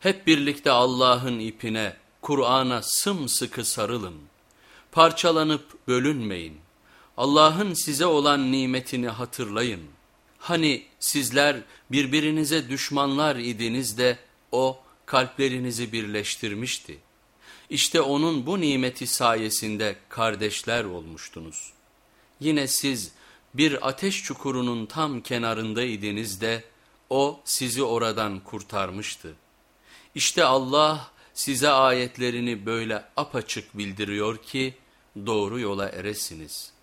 Hep birlikte Allah'ın ipine, Kur'an'a sımsıkı sarılın. Parçalanıp bölünmeyin. Allah'ın size olan nimetini hatırlayın. Hani sizler birbirinize düşmanlar idiniz de o kalplerinizi birleştirmişti. İşte onun bu nimeti sayesinde kardeşler olmuştunuz. Yine siz bir ateş çukurunun tam kenarındaydınız de o sizi oradan kurtarmıştı. İşte Allah size ayetlerini böyle apaçık bildiriyor ki doğru yola eresiniz.''